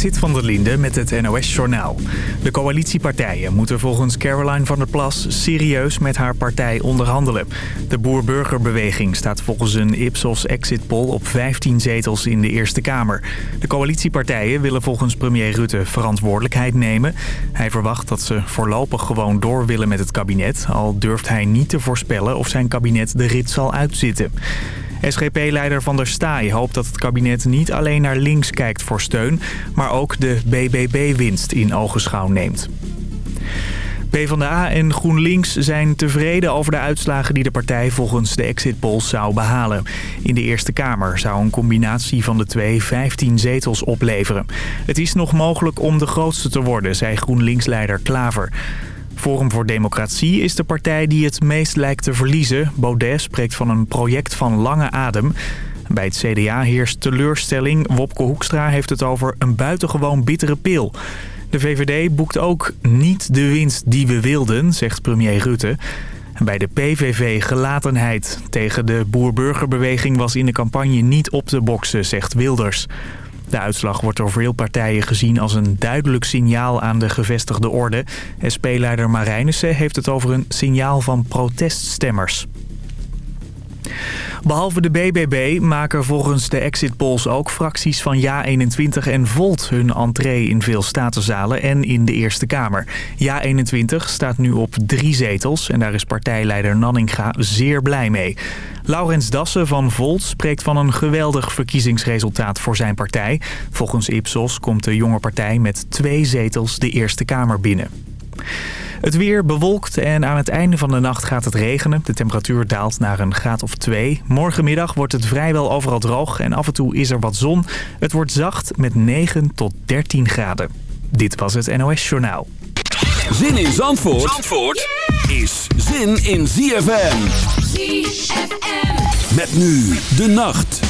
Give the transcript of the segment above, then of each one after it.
Zit van der Linde met het NOS-journaal. De coalitiepartijen moeten volgens Caroline van der Plas serieus met haar partij onderhandelen. De boer-burgerbeweging staat volgens een Ipsos exit poll op 15 zetels in de Eerste Kamer. De coalitiepartijen willen volgens premier Rutte verantwoordelijkheid nemen. Hij verwacht dat ze voorlopig gewoon door willen met het kabinet... al durft hij niet te voorspellen of zijn kabinet de rit zal uitzitten. SGP-leider Van der Staaij hoopt dat het kabinet niet alleen naar links kijkt voor steun... maar ook de BBB-winst in ogenschouw neemt. PvdA en GroenLinks zijn tevreden over de uitslagen die de partij volgens de exit polls zou behalen. In de Eerste Kamer zou een combinatie van de twee 15 zetels opleveren. Het is nog mogelijk om de grootste te worden, zei GroenLinks-leider Klaver. Forum voor Democratie is de partij die het meest lijkt te verliezen. Baudet spreekt van een project van lange adem. Bij het CDA heerst teleurstelling. Wopke Hoekstra heeft het over een buitengewoon bittere pil. De VVD boekt ook niet de winst die we wilden, zegt premier Rutte. Bij de PVV gelatenheid tegen de boer-burgerbeweging was in de campagne niet op te boksen, zegt Wilders. De uitslag wordt door veel partijen gezien als een duidelijk signaal aan de gevestigde orde. SP-leider Marijnissen heeft het over een signaal van proteststemmers. Behalve de BBB maken volgens de exit polls ook fracties van Ja21 en Volt hun entree in veel statenzalen en in de Eerste Kamer. Ja21 staat nu op drie zetels en daar is partijleider Nanninga zeer blij mee. Laurens Dassen van Volt spreekt van een geweldig verkiezingsresultaat voor zijn partij. Volgens Ipsos komt de jonge partij met twee zetels de Eerste Kamer binnen. Het weer bewolkt en aan het einde van de nacht gaat het regenen. De temperatuur daalt naar een graad of 2. Morgenmiddag wordt het vrijwel overal droog en af en toe is er wat zon. Het wordt zacht met 9 tot 13 graden. Dit was het NOS Journaal. Zin in Zandvoort, Zandvoort is zin in ZFM. ZFM. Met nu de nacht.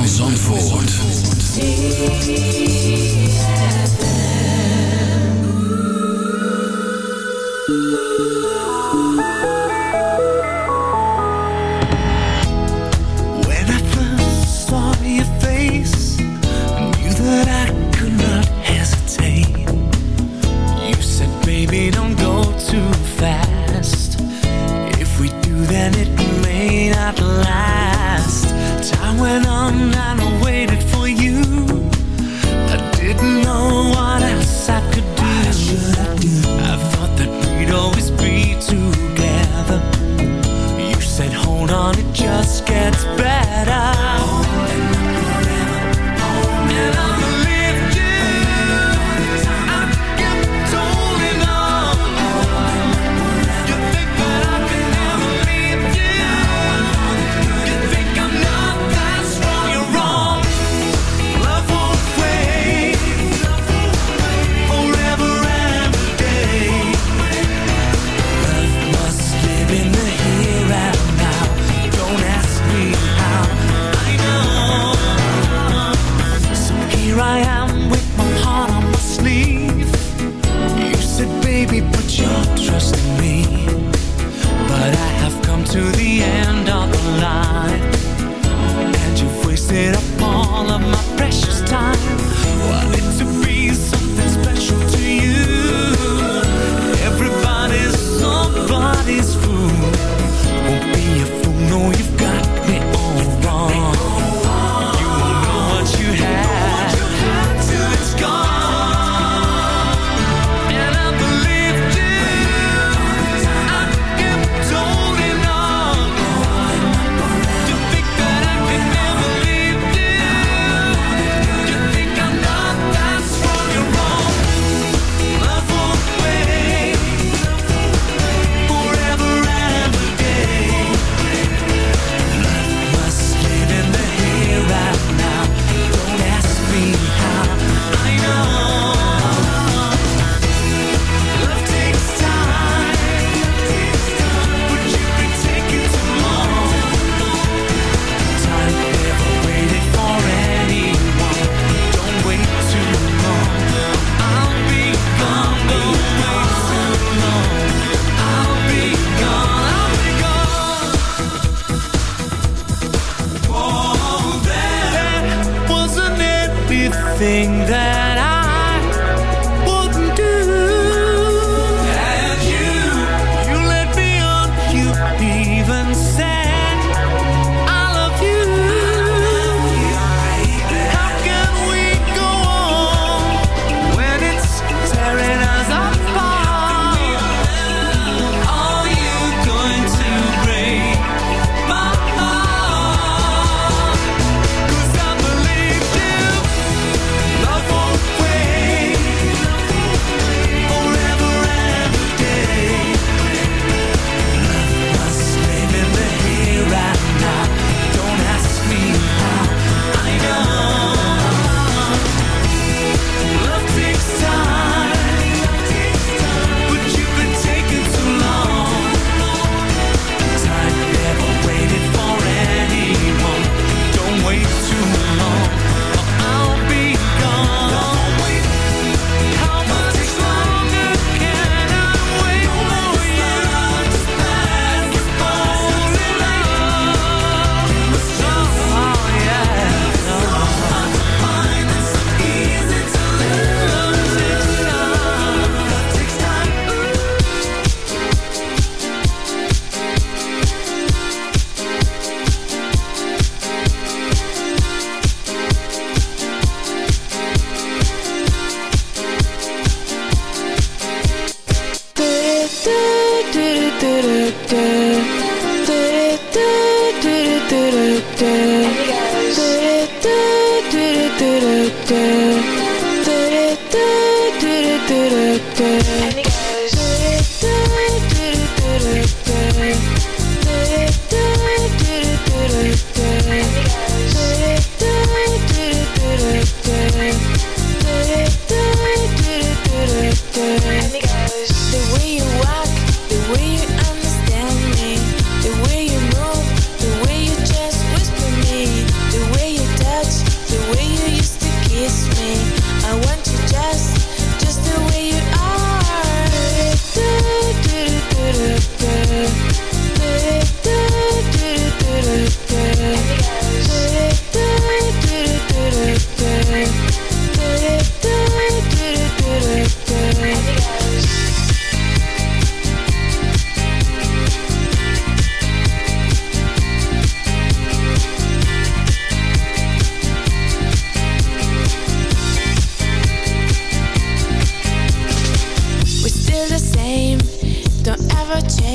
van Zandvoort.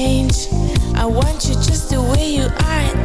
change. I want you just the way you are.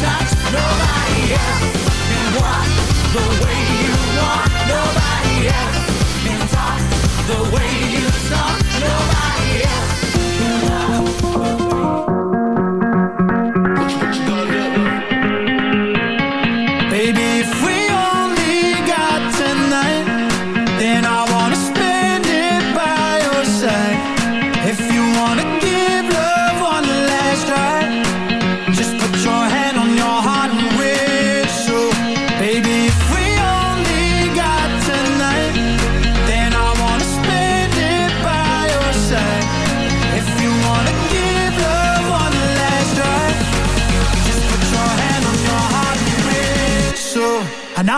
Nobody else can walk the way you walk. Nobody else.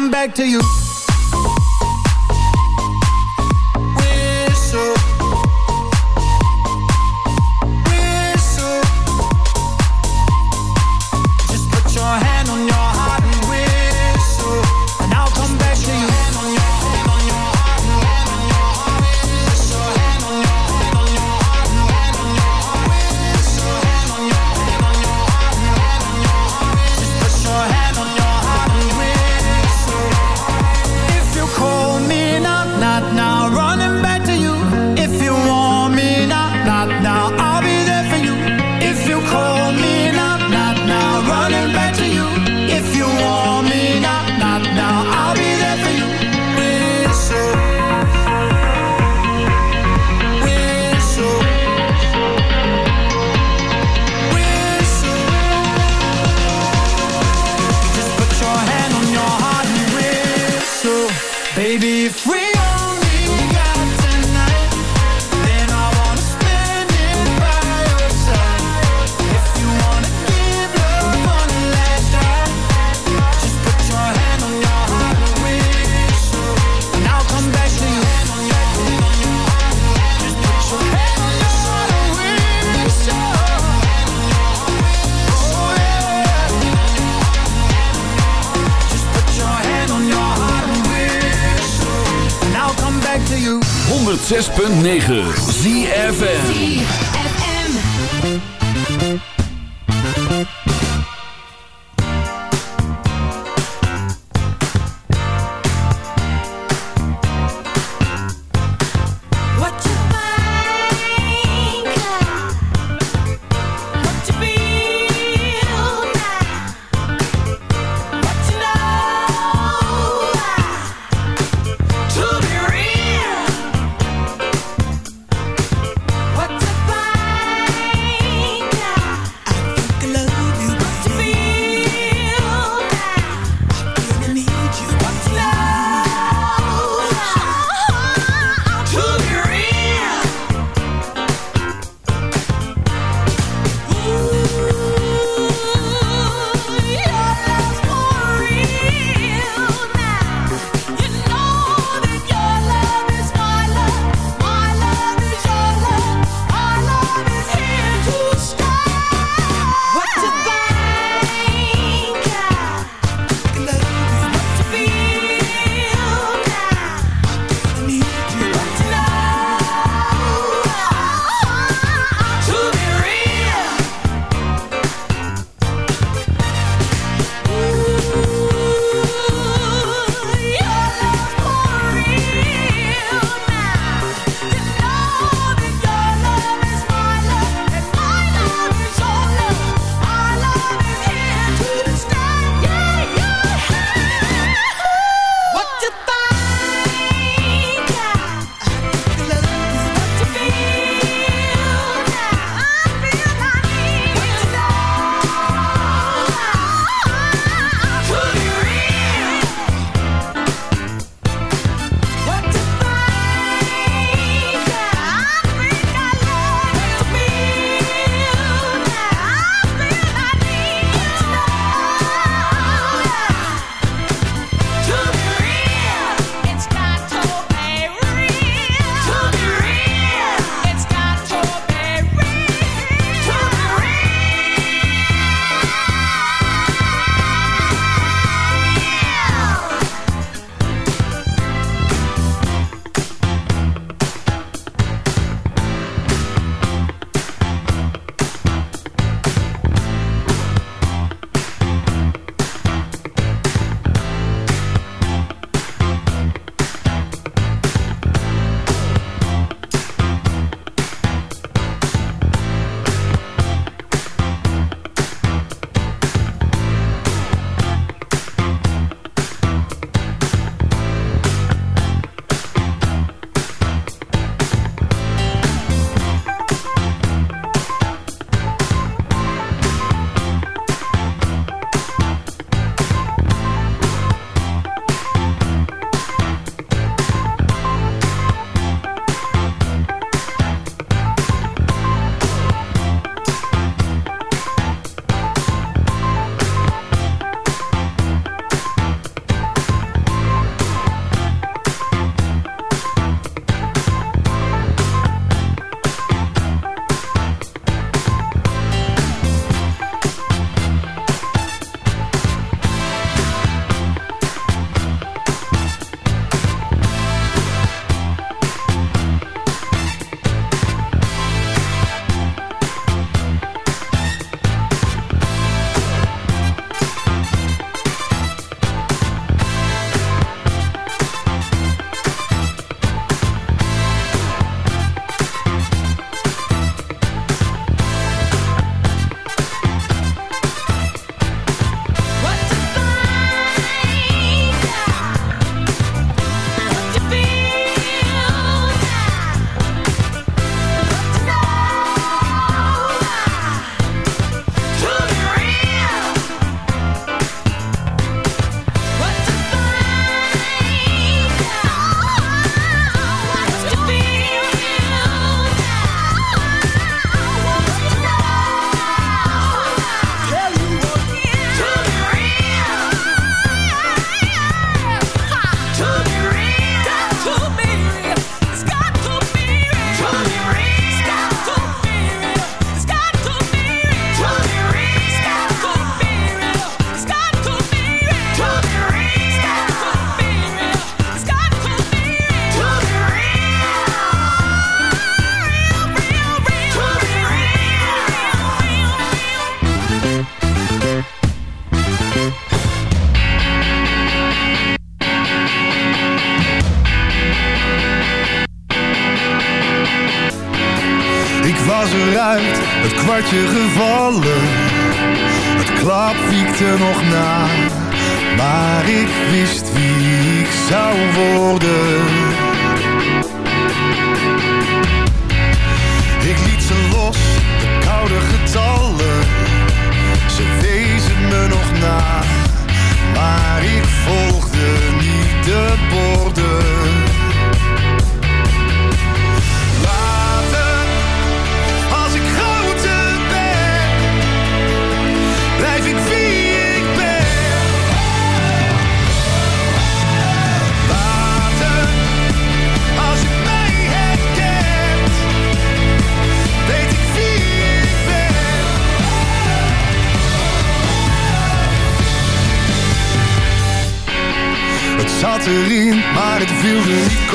Come back to you.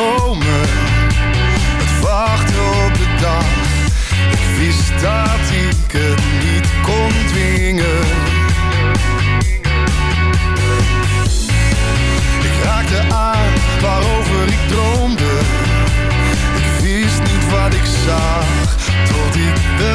Het wachten op de dag. Ik wist dat ik het niet kon dwingen. Ik raakte aan waarover ik droomde. Ik wist niet wat ik zag tot ik de